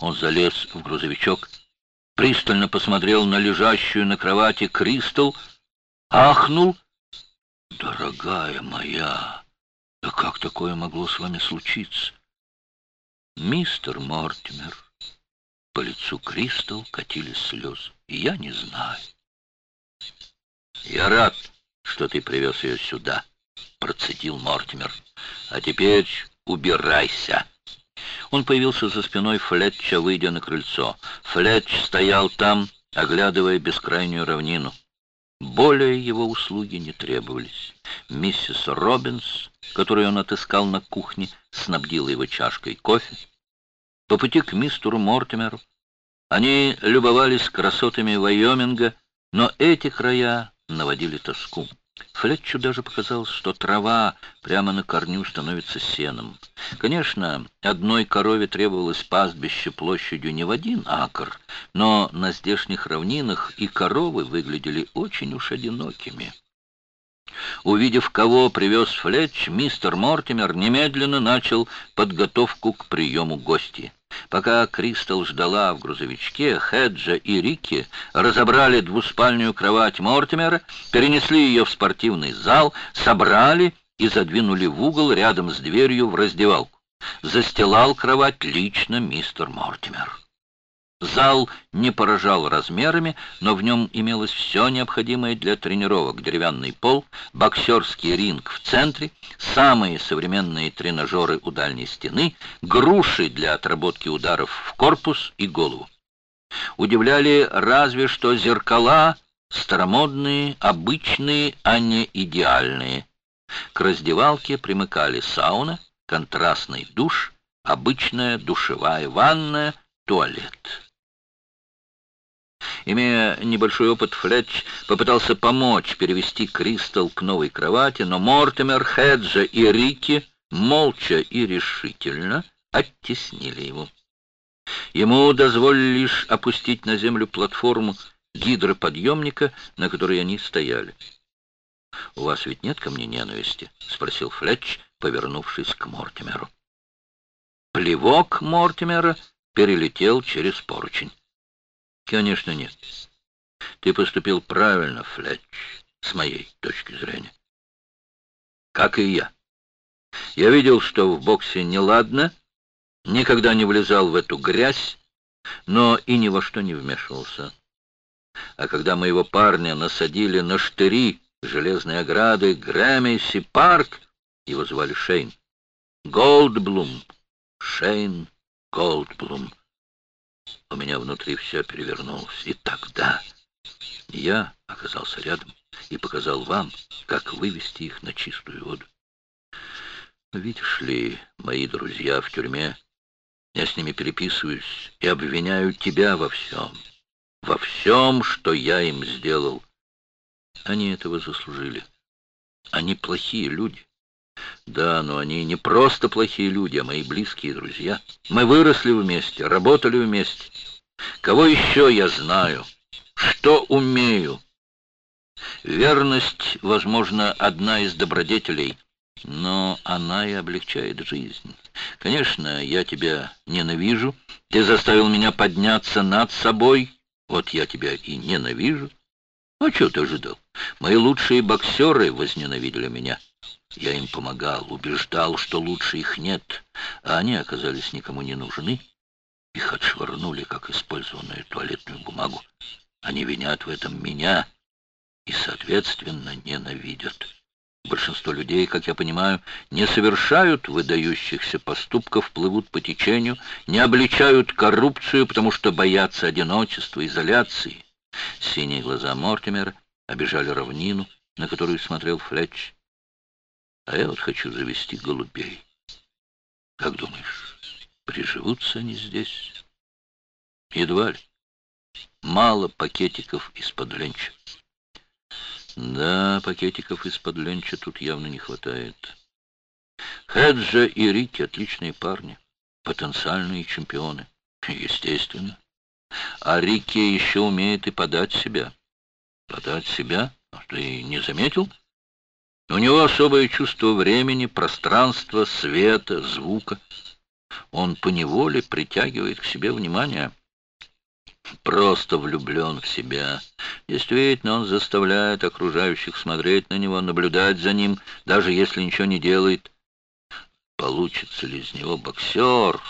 Он залез в грузовичок, пристально посмотрел на лежащую на кровати Кристал, ахнул. «Дорогая моя, да как такое могло с вами случиться?» «Мистер Мортимер». По лицу Кристал катились слезы. «Я не знаю». «Я рад, что ты привез ее сюда», — процедил Мортимер. «А теперь убирайся». Он появился за спиной Флетча, выйдя на крыльцо. Флетч стоял там, оглядывая бескрайнюю равнину. Более его услуги не требовались. Миссис Робинс, которую он отыскал на кухне, снабдила его чашкой кофе. По пути к мистеру Мортимеру они любовались красотами Вайоминга, но эти края наводили тоску. Флетчу даже показалось, что трава прямо на корню становится сеном. Конечно, одной корове требовалось пастбище площадью не в один акр, но на здешних равнинах и коровы выглядели очень уж одинокими. Увидев, кого привез Флетч, мистер Мортимер немедленно начал подготовку к приему гостей. Пока Кристал ждала в грузовичке, Хеджа и Рикки разобрали двуспальную кровать Мортимера, перенесли ее в спортивный зал, собрали и задвинули в угол рядом с дверью в раздевалку. Застилал кровать лично мистер Мортимер. Зал не поражал размерами, но в нем имелось все необходимое для тренировок. Деревянный пол, боксерский ринг в центре, самые современные тренажеры у дальней стены, груши для отработки ударов в корпус и голову. Удивляли разве что зеркала, старомодные, обычные, а не идеальные. К раздевалке примыкали сауна, контрастный душ, обычная душевая ванная, туалет. Имея небольшой опыт, Флетч попытался помочь перевести Кристал к новой кровати, но Мортимер, Хеджа и Рики молча и решительно оттеснили его. Ему дозволили лишь опустить на землю платформу гидроподъемника, на которой они стояли. «У вас ведь нет ко мне ненависти?» — спросил Флетч, повернувшись к Мортимеру. Плевок Мортимера перелетел через поручень. Конечно, нет. Ты поступил правильно, Флетч, с моей точки зрения. Как и я. Я видел, что в боксе неладно, никогда не влезал в эту грязь, но и ни во что не вмешивался. А когда моего парня насадили на штыри железной ограды Грэмиси Парк, его звали Шейн. Голдблум. Шейн Голдблум. У меня внутри все перевернулось. И тогда я оказался рядом и показал вам, как вывести их на чистую воду. Видишь ли, мои друзья в тюрьме, я с ними переписываюсь и обвиняю тебя во всем. Во всем, что я им сделал. Они этого заслужили. Они плохие люди. Да, но они не просто плохие люди, а мои близкие друзья. Мы выросли вместе, работали вместе. Кого еще я знаю? Что умею? Верность, возможно, одна из добродетелей, но она и облегчает жизнь. Конечно, я тебя ненавижу. Ты заставил меня подняться над собой. Вот я тебя и ненавижу. А что ты ожидал? Мои лучшие боксеры возненавидели меня. Я им помогал, убеждал, что лучше их нет, а они оказались никому не нужны. Их отшвырнули, как использованную туалетную бумагу. Они винят в этом меня и, соответственно, ненавидят. Большинство людей, как я понимаю, не совершают выдающихся поступков, плывут по течению, не обличают коррупцию, потому что боятся одиночества, изоляции. Синие глаза Мортимера обижали равнину, на которую смотрел Флетч. А я вот хочу завести голубей. Как думаешь, приживутся они здесь? Едва ли. Мало пакетиков из-под ленча. Да, пакетиков из-под ленча тут явно не хватает. Хеджа и Рики отличные парни, потенциальные чемпионы. Естественно. А Рики еще умеет и подать себя. Подать себя? Ты не заметил? У него особое чувство времени, пространства, света, звука. он поневоле притягивает к себе внимание. Просто влюблен в себя. Действительно, он заставляет окружающих смотреть на него, наблюдать за ним, даже если ничего не делает. Получится ли из него боксер?